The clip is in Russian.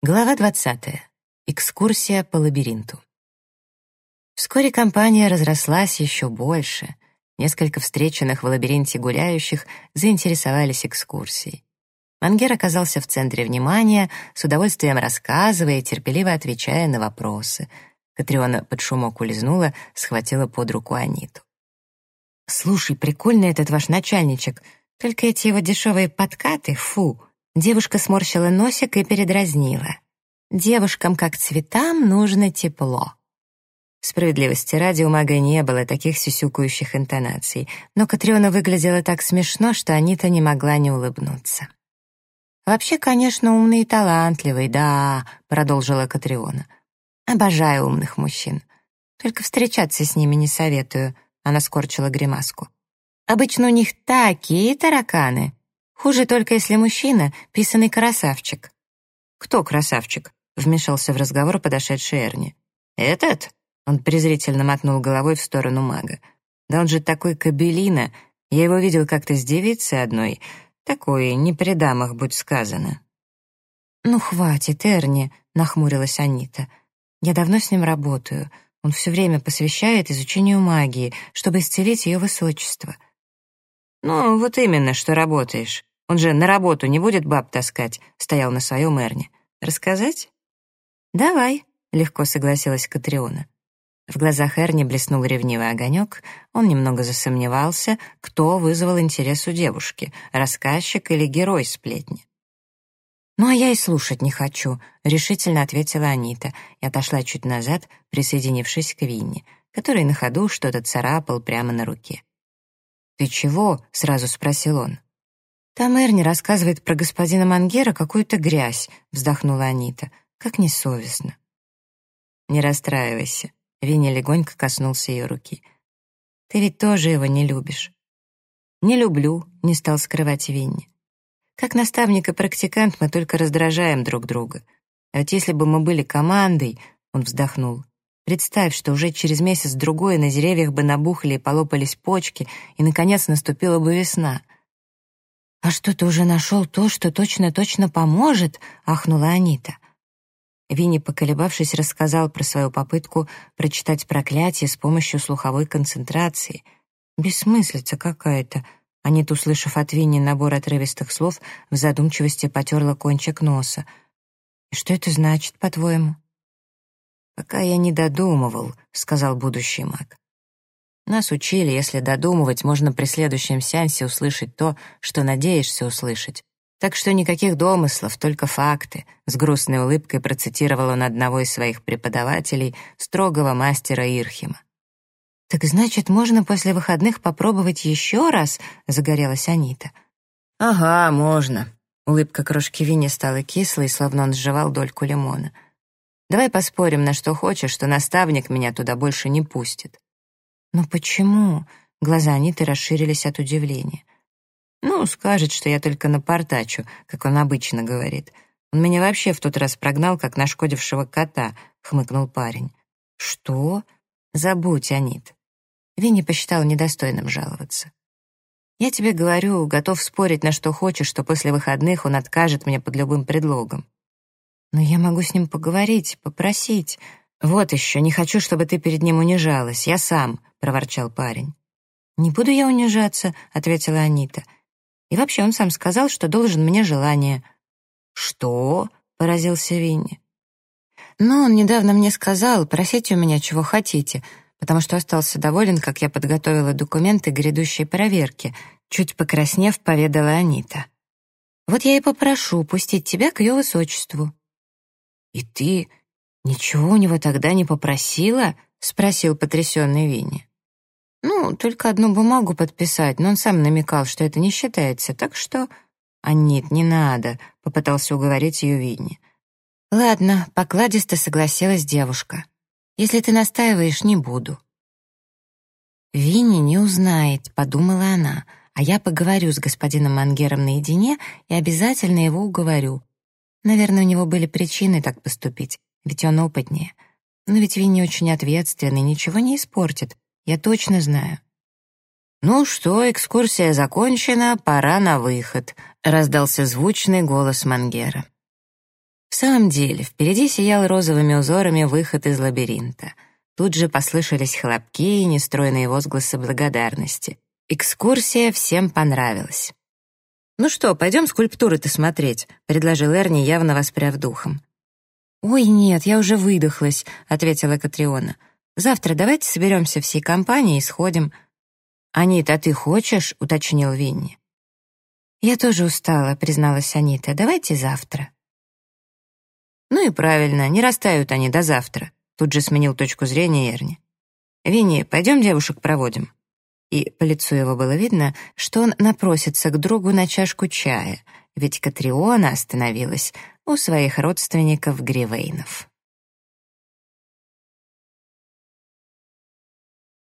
Глава 20. Экскурсия по лабиринту. Вскоре компания разрослась еще больше. Несколько встреченных в лабиринте гуляющих заинтересовались экскурсией. Мангер оказался в центре внимания, с удовольствием рассказывая и терпеливо отвечая на вопросы. Катриона под шумок улизнула, схватила под руку Аниту. «Слушай, прикольный этот ваш начальничек, только эти его дешевые подкаты, фу!» Девушка сморщила носик и передразнила. «Девушкам, как цветам, нужно тепло». Справедливости ради у мага не было таких сюсюкающих интонаций, но Катриона выглядела так смешно, что Анита не могла не улыбнуться. «Вообще, конечно, умный и талантливый, да», — продолжила Катриона. «Обожаю умных мужчин. Только встречаться с ними не советую», — она скорчила гримаску. «Обычно у них такие тараканы, Хуже только, если мужчина — писанный красавчик». «Кто красавчик?» — вмешался в разговор подошедший Эрни. «Этот?» — он презрительно мотнул головой в сторону мага. «Да он же такой кабелина. Я его видел как-то с девицей одной. Такой, не при дамах, будь сказано». «Ну, хватит, Эрни», — нахмурилась Анита. «Я давно с ним работаю. Он все время посвящает изучению магии, чтобы исцелить ее высочество». «Ну, вот именно, что работаешь. Он же на работу не будет баб таскать, стоял на своем Эрне. Рассказать? Давай, легко согласилась Катриона. В глазах Эрни блеснул ревнивый огонек, он немного засомневался, кто вызвал интерес у девушки, рассказчик или герой сплетни. «Ну, а я и слушать не хочу», — решительно ответила Анита и отошла чуть назад, присоединившись к Винни, который на ходу что-то царапал прямо на руке. «Ты чего?» — сразу спросил он. «Там Эрни рассказывает про господина Мангера какую-то грязь», — вздохнула Анита. «Как несовестно». «Не расстраивайся», — Винни легонько коснулся ее руки. «Ты ведь тоже его не любишь». «Не люблю», — не стал скрывать Винни. «Как наставник и практикант мы только раздражаем друг друга. А вот если бы мы были командой», — он вздохнул, «представь, что уже через месяц-другой на деревьях бы набухли и полопались почки, и, наконец, наступила бы весна». «А что, ты уже нашел то, что точно-точно поможет?» — ахнула Анита. Винни, поколебавшись, рассказал про свою попытку прочитать проклятие с помощью слуховой концентрации. «Бессмыслица какая-то!» Анита, услышав от Винни набор отрывистых слов, в задумчивости потерла кончик носа. «И что это значит, по-твоему?» «Пока я не додумывал», — сказал будущий маг. Нас учили, если додумывать, можно при следующем сеансе услышать то, что надеешься услышать. Так что никаких домыслов, только факты, с грустной улыбкой процитировал он одного из своих преподавателей, строгого мастера Ирхима. «Так значит, можно после выходных попробовать еще раз?» — загорелась Анита. «Ага, можно». Улыбка крошки Винни стала кислой, словно он сживал дольку лимона. «Давай поспорим на что хочешь, что наставник меня туда больше не пустит». «Но почему?» — глаза Аниты расширились от удивления. «Ну, скажет, что я только напортачу, как он обычно говорит. Он меня вообще в тот раз прогнал, как нашкодившего кота», — хмыкнул парень. «Что?» «Забудь, Анит». Винни посчитал недостойным жаловаться. «Я тебе говорю, готов спорить на что хочешь, что после выходных он откажет мне под любым предлогом». «Но я могу с ним поговорить, попросить. Вот еще, не хочу, чтобы ты перед ним унижалась, я сам», — проворчал парень. «Не буду я унижаться», — ответила Анита. «И вообще он сам сказал, что должен мне желание». «Что?» — поразился Винни. «Ну, он недавно мне сказал, просите у меня чего хотите, потому что остался доволен, как я подготовила документы к грядущей проверке», чуть покраснев, поведала Анита. «Вот я и попрошу пустить тебя к ее высочеству». «И ты ничего у него тогда не попросила?» — спросил потрясенный Винни. Ну, только одну бумагу подписать, но он сам намекал, что это не считается, так что... А нет, не надо, попытался уговорить ее Винни. Ладно, покладисто согласилась девушка. Если ты настаиваешь, не буду. Винни не узнает, подумала она, а я поговорю с господином Мангером наедине и обязательно его уговорю. Наверное, у него были причины так поступить, ведь он опытнее. Но ведь Винни очень ответственный, ничего не испортит, я точно знаю. «Ну что, экскурсия закончена, пора на выход», — раздался звучный голос Мангера. В самом деле, впереди сиял розовыми узорами выход из лабиринта. Тут же послышались хлопки и нестройные возгласы благодарности. Экскурсия всем понравилась. «Ну что, пойдем скульптуры-то смотреть», — предложил Эрни, явно воспряв духом. «Ой, нет, я уже выдохлась», — ответила Катриона. «Завтра давайте соберемся всей компанией и сходим». «Анита, а ты хочешь?» — уточнил Винни. «Я тоже устала», — призналась Анита. «Давайте завтра». «Ну и правильно, не растают они до завтра», — тут же сменил точку зрения Эрни. «Винни, пойдем девушек проводим». И по лицу его было видно, что он напросится к другу на чашку чая, ведь Катриона остановилась у своих родственников Гривейнов.